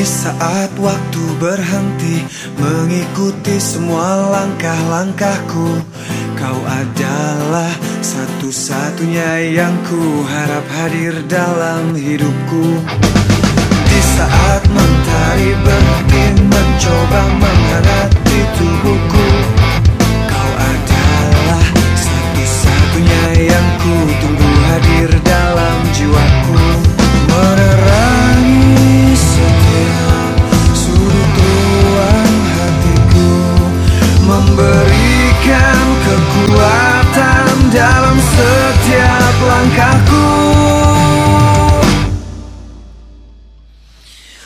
Di saat waktu berhenti Mengikuti semua langkah-langkahku. Kau adalah satu-satunya yang ku harap hadir dalam hidupku. Di saat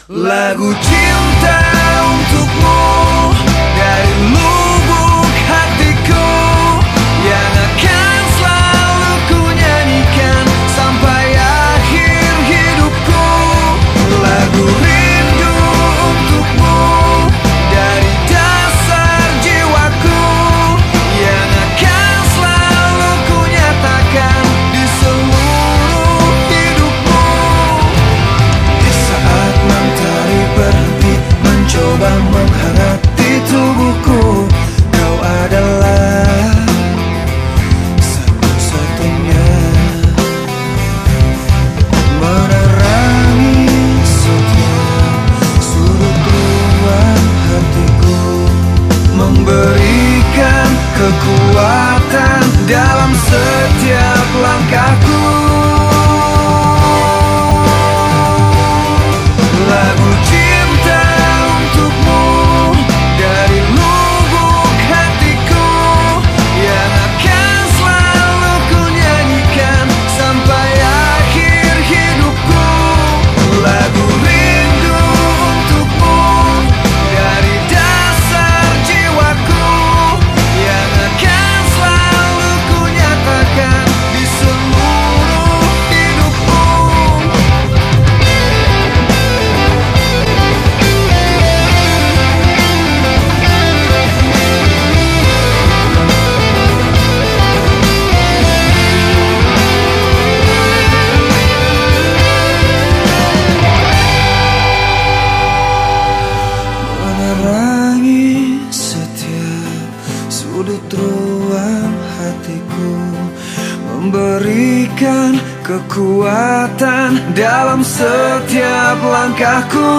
Lagu cinta untukmu. kekuatan dalam setiap langkahku. sudut ruang hatiku Memberikan kekuatan dalam setiap langkahku.